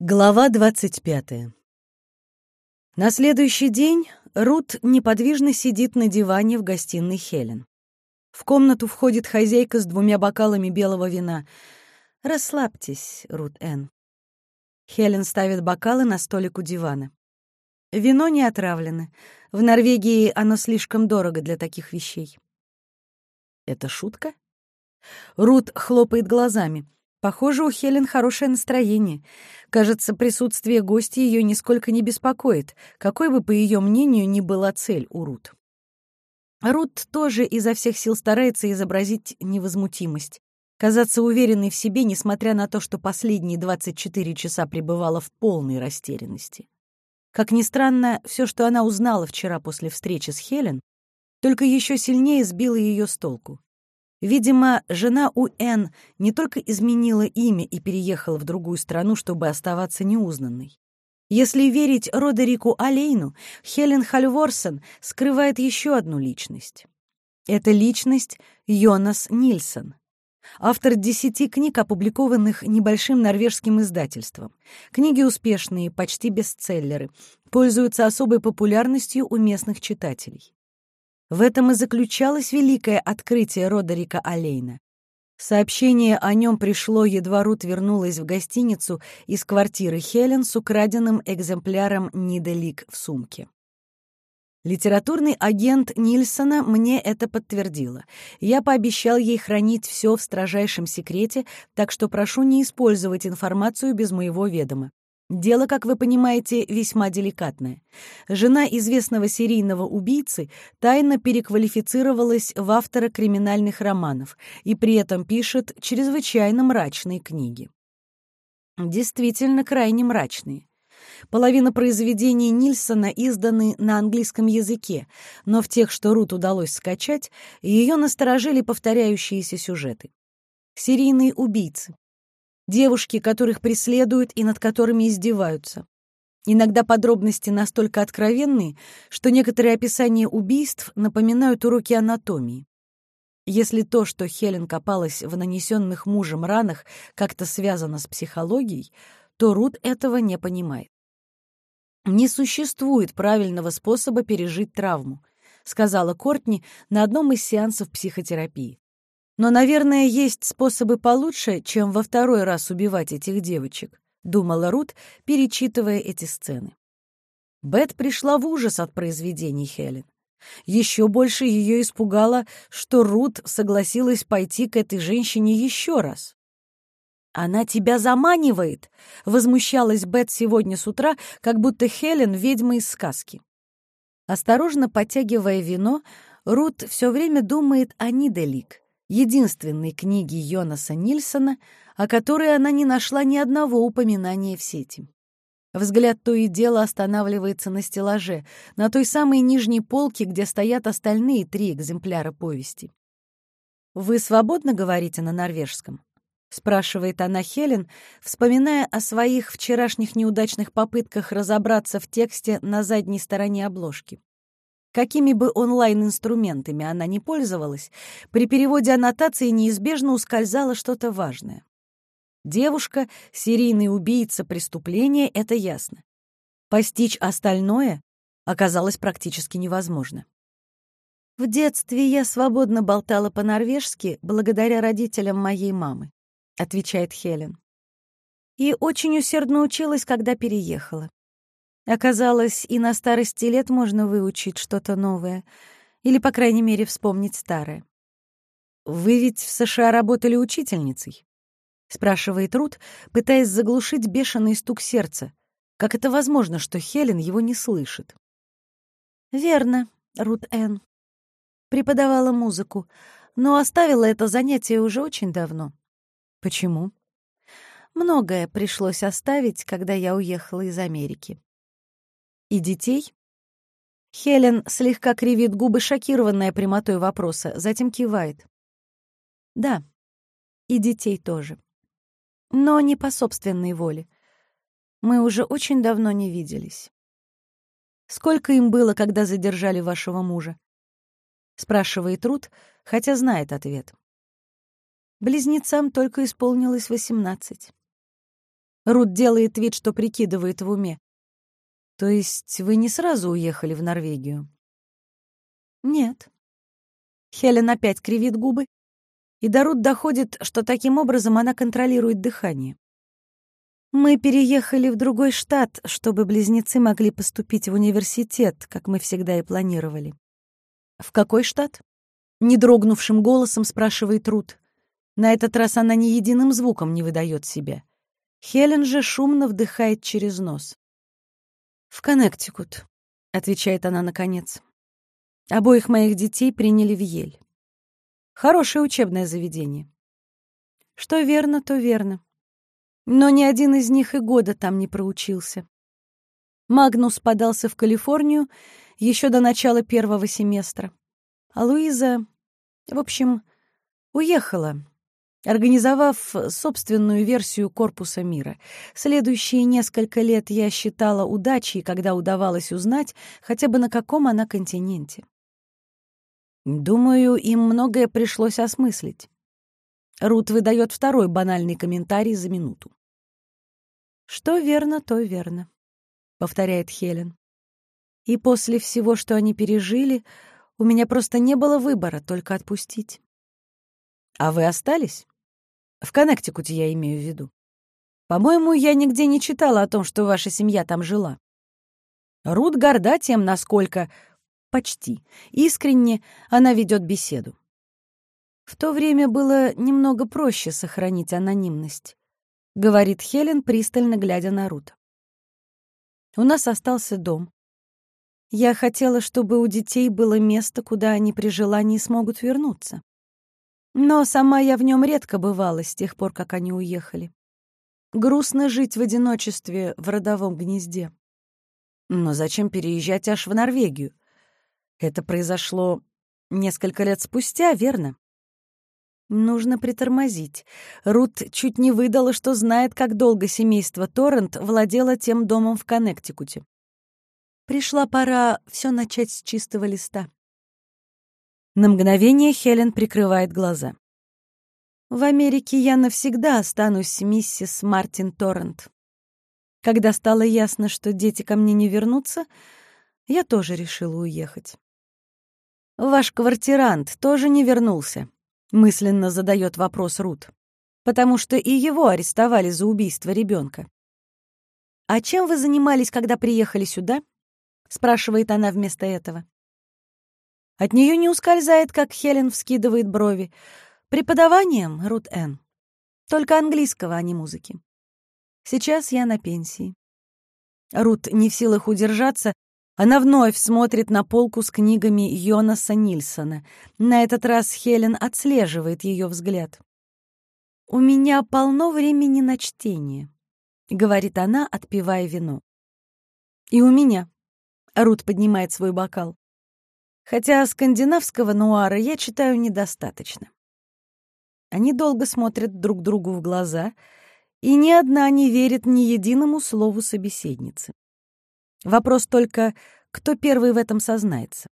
Глава 25. На следующий день Рут неподвижно сидит на диване в гостиной Хелен. В комнату входит хозяйка с двумя бокалами белого вина. «Расслабьтесь, Рут Энн». Хелен ставит бокалы на столик у дивана. Вино не отравлено. В Норвегии оно слишком дорого для таких вещей. Это шутка? Рут хлопает глазами. Похоже, у Хелен хорошее настроение. Кажется, присутствие гостя ее нисколько не беспокоит, какой бы, по ее мнению, ни была цель у Рут. Рут тоже изо всех сил старается изобразить невозмутимость, казаться уверенной в себе, несмотря на то, что последние 24 часа пребывала в полной растерянности. Как ни странно, все, что она узнала вчера после встречи с Хелен, только еще сильнее сбило ее с толку. Видимо, жена у Н не только изменила имя и переехала в другую страну, чтобы оставаться неузнанной. Если верить Родерику Алейну, Хелен Хальворсен скрывает еще одну личность. Это личность Йонас Нильсон, автор десяти книг, опубликованных небольшим норвежским издательством. Книги успешные, почти бестселлеры, пользуются особой популярностью у местных читателей. В этом и заключалось великое открытие Родерика Алейна. Сообщение о нем пришло, едва Рут вернулась в гостиницу из квартиры Хелен с украденным экземпляром Ниделик в сумке. Литературный агент Нильсона мне это подтвердила. Я пообещал ей хранить все в строжайшем секрете, так что прошу не использовать информацию без моего ведома. Дело, как вы понимаете, весьма деликатное. Жена известного серийного убийцы тайно переквалифицировалась в автора криминальных романов и при этом пишет чрезвычайно мрачные книги. Действительно крайне мрачные. Половина произведений Нильсона изданы на английском языке, но в тех, что Рут удалось скачать, ее насторожили повторяющиеся сюжеты. Серийные убийцы, девушки, которых преследуют и над которыми издеваются. Иногда подробности настолько откровенные, что некоторые описания убийств напоминают уроки анатомии. Если то, что Хелен копалась в нанесенных мужем ранах, как-то связано с психологией, то Рут этого не понимает. «Не существует правильного способа пережить травму», сказала Кортни на одном из сеансов психотерапии. Но, наверное, есть способы получше, чем во второй раз убивать этих девочек, думала Рут, перечитывая эти сцены. Бет пришла в ужас от произведений Хелен. Еще больше ее испугало, что Рут согласилась пойти к этой женщине еще раз. «Она тебя заманивает!» — возмущалась Бет сегодня с утра, как будто Хелен — ведьма из сказки. Осторожно подтягивая вино, Рут все время думает о Ниделик, единственной книги Йонаса Нильсона, о которой она не нашла ни одного упоминания в сети. Взгляд то и дело останавливается на стеллаже, на той самой нижней полке, где стоят остальные три экземпляра повести. «Вы свободно говорите на норвежском?» — спрашивает она Хелен, вспоминая о своих вчерашних неудачных попытках разобраться в тексте на задней стороне обложки. Какими бы онлайн-инструментами она ни пользовалась, при переводе аннотации неизбежно ускользало что-то важное. Девушка — серийный убийца преступления, это ясно. Постичь остальное оказалось практически невозможно. В детстве я свободно болтала по-норвежски благодаря родителям моей мамы, отвечает Хелен. И очень усердно училась, когда переехала. Оказалось, и на старости лет можно выучить что-то новое, или, по крайней мере, вспомнить старое. «Вы ведь в США работали учительницей?» — спрашивает Рут, пытаясь заглушить бешеный стук сердца. Как это возможно, что Хелен его не слышит? «Верно, Рут Энн. Преподавала музыку, но оставила это занятие уже очень давно». «Почему?» «Многое пришлось оставить, когда я уехала из Америки. И детей? Хелен слегка кривит губы, шокированная прямотой вопроса, затем кивает. Да, и детей тоже. Но не по собственной воле. Мы уже очень давно не виделись. Сколько им было, когда задержали вашего мужа? Спрашивает Рут, хотя знает ответ. Близнецам только исполнилось восемнадцать. Рут делает вид, что прикидывает в уме. То есть вы не сразу уехали в Норвегию? Нет. Хелен опять кривит губы, и до Рут доходит, что таким образом она контролирует дыхание. Мы переехали в другой штат, чтобы близнецы могли поступить в университет, как мы всегда и планировали. В какой штат? Недрогнувшим голосом спрашивает Рут. На этот раз она ни единым звуком не выдает себя. Хелен же шумно вдыхает через нос. «В Коннектикут», — отвечает она наконец. «Обоих моих детей приняли в Ель. Хорошее учебное заведение. Что верно, то верно. Но ни один из них и года там не проучился. Магнус подался в Калифорнию еще до начала первого семестра. А Луиза, в общем, уехала, организовав собственную версию корпуса мира. Следующие несколько лет я считала удачей, когда удавалось узнать, хотя бы на каком она континенте. Думаю, им многое пришлось осмыслить. Рут выдает второй банальный комментарий за минуту. «Что верно, то верно», — повторяет Хелен. «И после всего, что они пережили, у меня просто не было выбора, только отпустить». «А вы остались?» В Коннектикуте я имею в виду. По-моему, я нигде не читала о том, что ваша семья там жила. Рут горда тем, насколько почти искренне она ведет беседу. В то время было немного проще сохранить анонимность, говорит Хелен, пристально глядя на Рут. У нас остался дом. Я хотела, чтобы у детей было место, куда они при желании смогут вернуться. Но сама я в нем редко бывала с тех пор, как они уехали. Грустно жить в одиночестве в родовом гнезде. Но зачем переезжать аж в Норвегию? Это произошло несколько лет спустя, верно? Нужно притормозить. Рут чуть не выдала, что знает, как долго семейство Торрент владело тем домом в Коннектикуте. Пришла пора все начать с чистого листа. На мгновение Хелен прикрывает глаза. В Америке я навсегда останусь миссис Мартин Торрент. Когда стало ясно, что дети ко мне не вернутся, я тоже решила уехать. «Ваш квартирант тоже не вернулся», — мысленно задает вопрос Рут, «потому что и его арестовали за убийство ребенка». «А чем вы занимались, когда приехали сюда?» — спрашивает она вместо этого. От нее не ускользает, как Хелен вскидывает брови. Преподаванием, Рут Н. Только английского, а не музыки. Сейчас я на пенсии. Рут не в силах удержаться, она вновь смотрит на полку с книгами Йонаса Нильсона. На этот раз Хелен отслеживает ее взгляд. «У меня полно времени на чтение», — говорит она, отпивая вино. «И у меня», — Рут поднимает свой бокал хотя скандинавского нуара я читаю недостаточно. Они долго смотрят друг другу в глаза, и ни одна не верит ни единому слову собеседницы. Вопрос только, кто первый в этом сознается.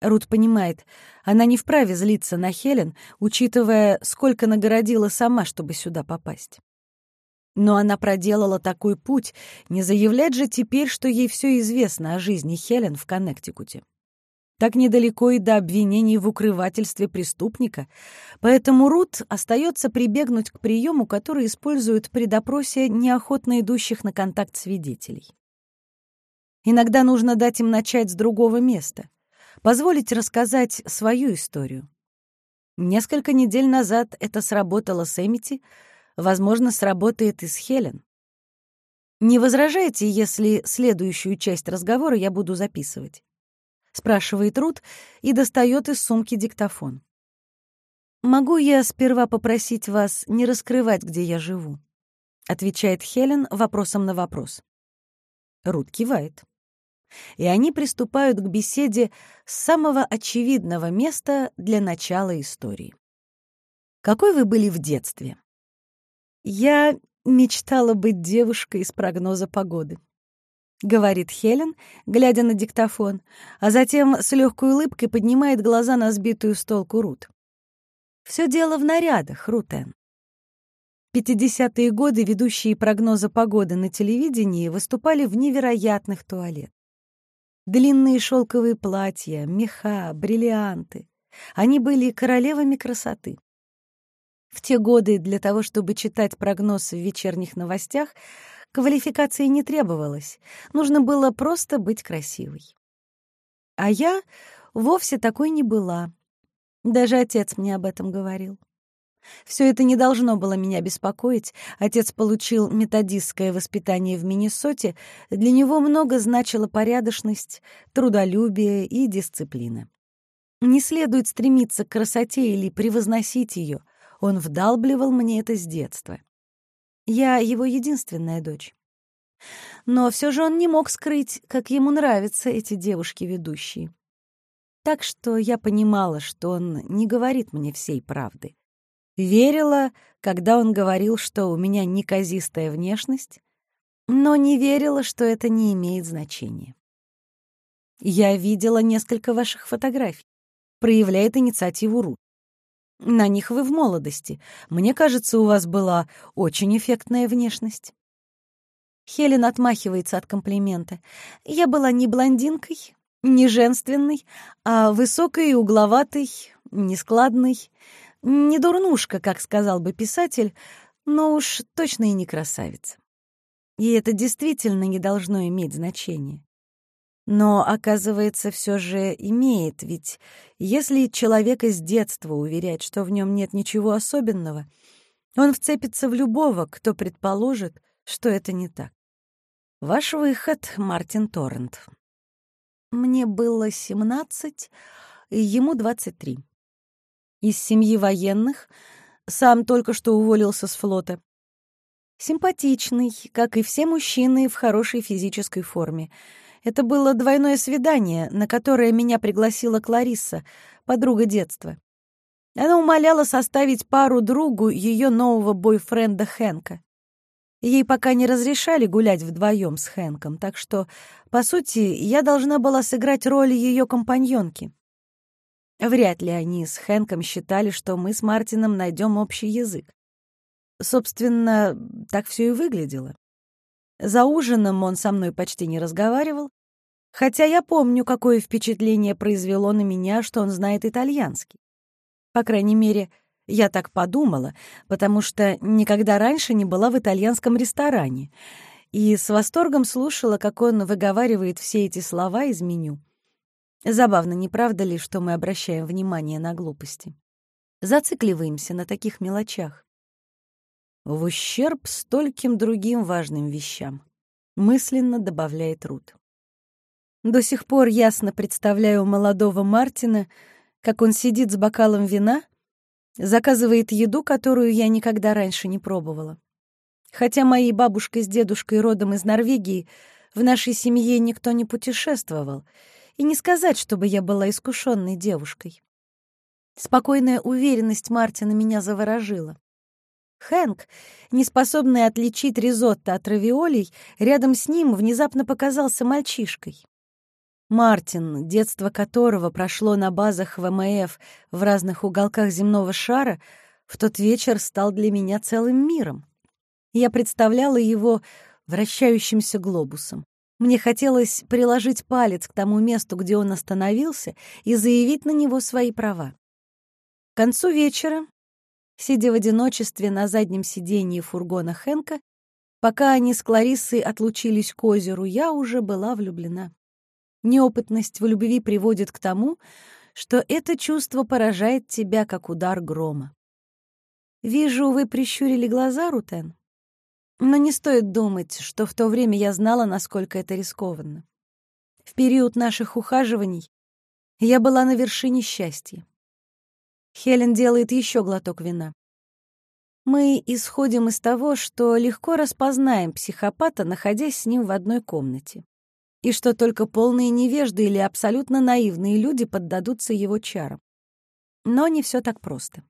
Рут понимает, она не вправе злиться на Хелен, учитывая, сколько нагородила сама, чтобы сюда попасть. Но она проделала такой путь, не заявлять же теперь, что ей все известно о жизни Хелен в Коннектикуте так недалеко и до обвинений в укрывательстве преступника, поэтому Рут остается прибегнуть к приему, который используют при допросе неохотно идущих на контакт свидетелей. Иногда нужно дать им начать с другого места, позволить рассказать свою историю. Несколько недель назад это сработало с Эмити, возможно, сработает и с Хелен. Не возражаете, если следующую часть разговора я буду записывать? Спрашивает Рут и достает из сумки диктофон. «Могу я сперва попросить вас не раскрывать, где я живу?» — отвечает Хелен вопросом на вопрос. Рут кивает. И они приступают к беседе с самого очевидного места для начала истории. «Какой вы были в детстве?» «Я мечтала быть девушкой из прогноза погоды», — говорит Хелен, глядя на диктофон, а затем с легкой улыбкой поднимает глаза на сбитую с толку Рут. «Все дело в нарядах, Рутен. 50-е годы ведущие прогнозы погоды на телевидении выступали в невероятных туалет. Длинные шелковые платья, меха, бриллианты. Они были королевами красоты. В те годы для того, чтобы читать прогноз в вечерних новостях, квалификации не требовалось. Нужно было просто быть красивой. А я вовсе такой не была. Даже отец мне об этом говорил. Все это не должно было меня беспокоить. Отец получил методистское воспитание в Миннесоте. Для него много значила порядочность, трудолюбие и дисциплина. Не следует стремиться к красоте или превозносить ее. Он вдалбливал мне это с детства. Я его единственная дочь. Но все же он не мог скрыть, как ему нравятся эти девушки-ведущие. Так что я понимала, что он не говорит мне всей правды. Верила, когда он говорил, что у меня неказистая внешность, но не верила, что это не имеет значения. Я видела несколько ваших фотографий. Проявляет инициативу Рут. На них вы в молодости. Мне кажется, у вас была очень эффектная внешность. Хелен отмахивается от комплимента. Я была не блондинкой, не женственной, а высокой угловатой, нескладной. Не дурнушка, как сказал бы писатель, но уж точно и не красавица. И это действительно не должно иметь значения. Но, оказывается, все же имеет, ведь если человека с детства уверять, что в нем нет ничего особенного, он вцепится в любого, кто предположит, что это не так. Ваш выход, Мартин Торрент. Мне было семнадцать, ему двадцать три из семьи военных, сам только что уволился с флота. Симпатичный, как и все мужчины в хорошей физической форме. Это было двойное свидание, на которое меня пригласила Кларисса, подруга детства. Она умоляла составить пару другу ее нового бойфренда Хэнка. Ей пока не разрешали гулять вдвоем с Хэнком, так что, по сути, я должна была сыграть роль ее компаньонки. Вряд ли они с Хэнком считали, что мы с Мартином найдем общий язык. Собственно, так все и выглядело. За ужином он со мной почти не разговаривал, хотя я помню, какое впечатление произвело на меня, что он знает итальянский. По крайней мере, я так подумала, потому что никогда раньше не была в итальянском ресторане и с восторгом слушала, как он выговаривает все эти слова из меню. Забавно, не правда ли, что мы обращаем внимание на глупости? Зацикливаемся на таких мелочах. В ущерб стольким другим важным вещам, мысленно добавляет Рут. До сих пор ясно представляю молодого Мартина, как он сидит с бокалом вина, заказывает еду, которую я никогда раньше не пробовала. Хотя мои бабушка с дедушкой родом из Норвегии, в нашей семье никто не путешествовал — и не сказать, чтобы я была искушенной девушкой. Спокойная уверенность Мартина меня заворожила. Хэнк, неспособный отличить ризотто от равиолей, рядом с ним внезапно показался мальчишкой. Мартин, детство которого прошло на базах ВМФ в разных уголках земного шара, в тот вечер стал для меня целым миром. Я представляла его вращающимся глобусом. Мне хотелось приложить палец к тому месту, где он остановился, и заявить на него свои права. К концу вечера, сидя в одиночестве на заднем сиденье фургона Хенка, пока они с Клариссой отлучились к озеру, я уже была влюблена. Неопытность в любви приводит к тому, что это чувство поражает тебя, как удар грома. «Вижу, вы прищурили глаза, Рутен?» Но не стоит думать, что в то время я знала, насколько это рискованно. В период наших ухаживаний я была на вершине счастья. Хелен делает еще глоток вина. Мы исходим из того, что легко распознаем психопата, находясь с ним в одной комнате, и что только полные невежды или абсолютно наивные люди поддадутся его чарам. Но не все так просто.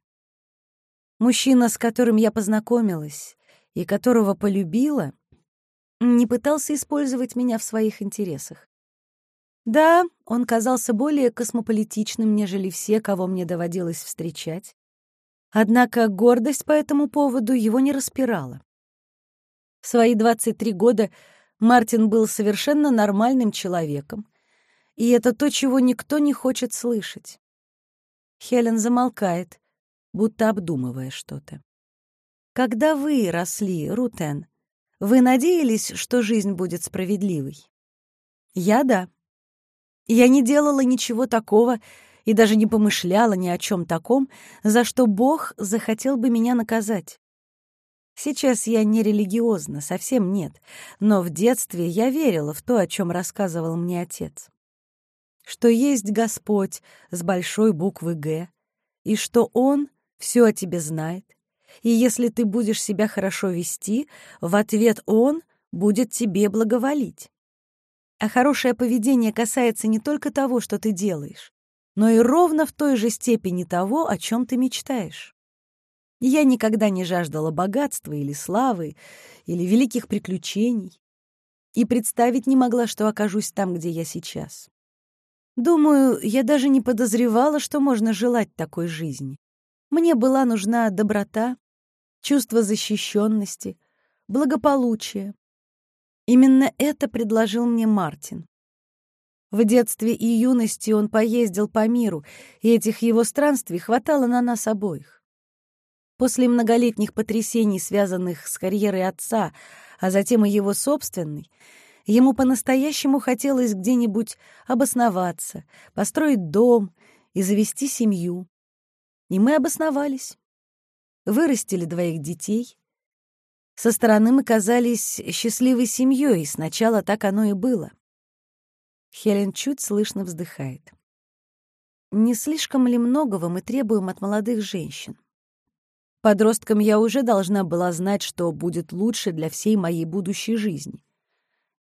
Мужчина, с которым я познакомилась, и которого полюбила, не пытался использовать меня в своих интересах. Да, он казался более космополитичным, нежели все, кого мне доводилось встречать. Однако гордость по этому поводу его не распирала. В свои 23 года Мартин был совершенно нормальным человеком, и это то, чего никто не хочет слышать. Хелен замолкает, будто обдумывая что-то. «Когда вы росли, Рутен, вы надеялись, что жизнь будет справедливой?» «Я — да. Я не делала ничего такого и даже не помышляла ни о чем таком, за что Бог захотел бы меня наказать. Сейчас я не религиозна, совсем нет, но в детстве я верила в то, о чем рассказывал мне отец. Что есть Господь с большой буквы «Г», и что Он все о тебе знает, и если ты будешь себя хорошо вести, в ответ Он будет тебе благоволить. А хорошее поведение касается не только того, что ты делаешь, но и ровно в той же степени того, о чем ты мечтаешь. Я никогда не жаждала богатства или славы, или великих приключений, и представить не могла, что окажусь там, где я сейчас. Думаю, я даже не подозревала, что можно желать такой жизни. Мне была нужна доброта, чувство защищенности, благополучие. Именно это предложил мне Мартин. В детстве и юности он поездил по миру, и этих его странствий хватало на нас обоих. После многолетних потрясений, связанных с карьерой отца, а затем и его собственной, ему по-настоящему хотелось где-нибудь обосноваться, построить дом и завести семью. И мы обосновались. Вырастили двоих детей. Со стороны мы казались счастливой семьей, и сначала так оно и было. Хелен чуть слышно вздыхает. Не слишком ли многого мы требуем от молодых женщин? Подростком я уже должна была знать, что будет лучше для всей моей будущей жизни.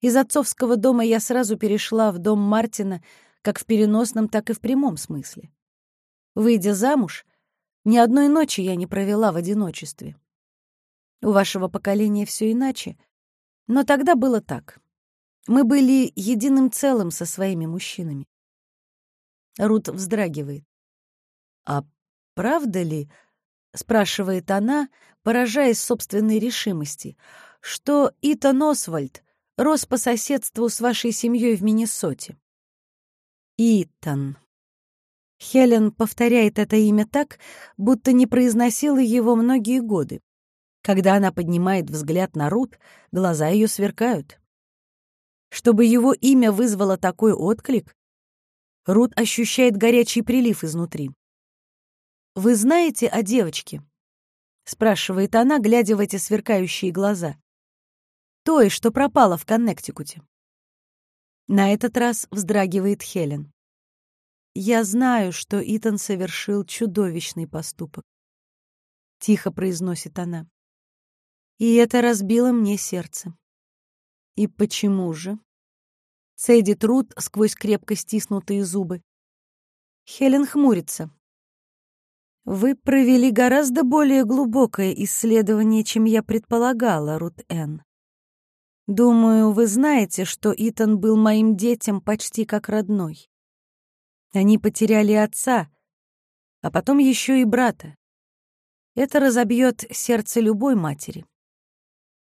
Из отцовского дома я сразу перешла в дом Мартина как в переносном, так и в прямом смысле. Выйдя замуж, ни одной ночи я не провела в одиночестве. У вашего поколения все иначе, но тогда было так. Мы были единым целым со своими мужчинами. Рут вздрагивает. «А правда ли, — спрашивает она, поражаясь собственной решимости, — что Итан Освальд рос по соседству с вашей семьей в Миннесоте. Итан. Хелен повторяет это имя так, будто не произносила его многие годы. Когда она поднимает взгляд на Рут, глаза ее сверкают. Чтобы его имя вызвало такой отклик, Рут ощущает горячий прилив изнутри. «Вы знаете о девочке?» — спрашивает она, глядя в эти сверкающие глаза. «Той, что пропала в Коннектикуте». На этот раз вздрагивает Хелен. «Я знаю, что Итан совершил чудовищный поступок», — тихо произносит она. «И это разбило мне сердце». «И почему же?» — цедит Рут сквозь крепко стиснутые зубы. Хелен хмурится. Вы провели гораздо более глубокое исследование, чем я предполагала, Рут Н. Думаю, вы знаете, что Итан был моим детям почти как родной. Они потеряли отца, а потом еще и брата. Это разобьет сердце любой матери.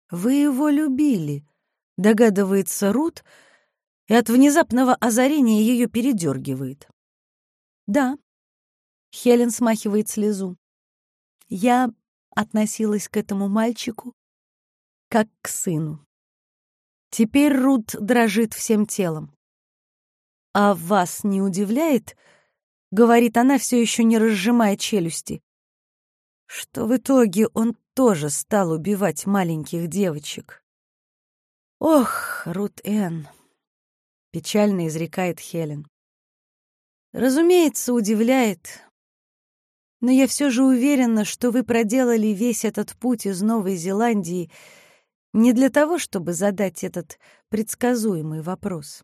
Вы его любили, догадывается Рут, и от внезапного озарения ее передергивает. Да, Хелен смахивает слезу. Я относилась к этому мальчику как к сыну. Теперь Рут дрожит всем телом. «А вас не удивляет?» — говорит она, все еще не разжимая челюсти. «Что в итоге он тоже стал убивать маленьких девочек?» «Ох, Рут Энн!» — печально изрекает Хелен. «Разумеется, удивляет, но я все же уверена, что вы проделали весь этот путь из Новой Зеландии не для того, чтобы задать этот предсказуемый вопрос.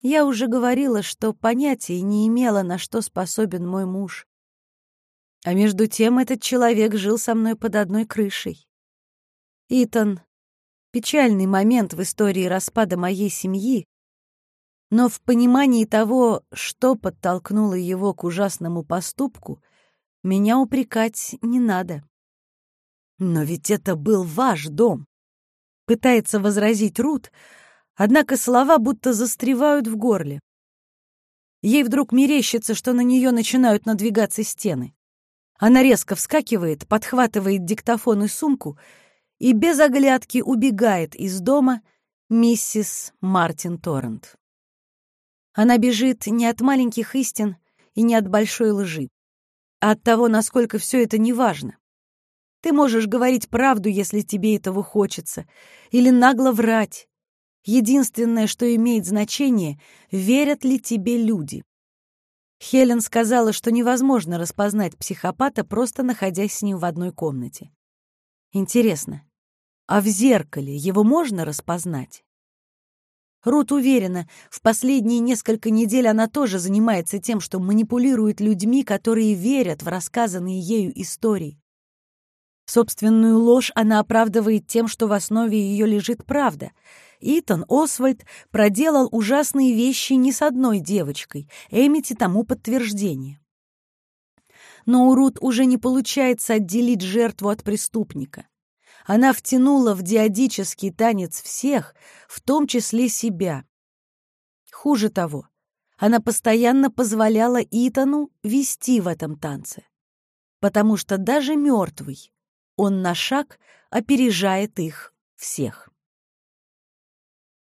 Я уже говорила, что понятия не имела, на что способен мой муж. А между тем этот человек жил со мной под одной крышей. Итан — печальный момент в истории распада моей семьи, но в понимании того, что подтолкнуло его к ужасному поступку, меня упрекать не надо. Но ведь это был ваш дом. Пытается возразить Рут, однако слова будто застревают в горле. Ей вдруг мерещится, что на нее начинают надвигаться стены. Она резко вскакивает, подхватывает диктофон и сумку и без оглядки убегает из дома миссис Мартин Торрент. Она бежит не от маленьких истин и не от большой лжи, а от того, насколько все это неважно. Ты можешь говорить правду, если тебе этого хочется, или нагло врать. Единственное, что имеет значение, верят ли тебе люди. Хелен сказала, что невозможно распознать психопата, просто находясь с ним в одной комнате. Интересно, а в зеркале его можно распознать? Рут уверена, в последние несколько недель она тоже занимается тем, что манипулирует людьми, которые верят в рассказанные ею истории. Собственную ложь она оправдывает тем, что в основе ее лежит правда. Итан Освальд проделал ужасные вещи не с одной девочкой, Эмити тому подтверждение. Но у Рут уже не получается отделить жертву от преступника. Она втянула в диадический танец всех, в том числе себя. Хуже того, она постоянно позволяла Итану вести в этом танце. Потому что даже мертвый он на шаг опережает их всех.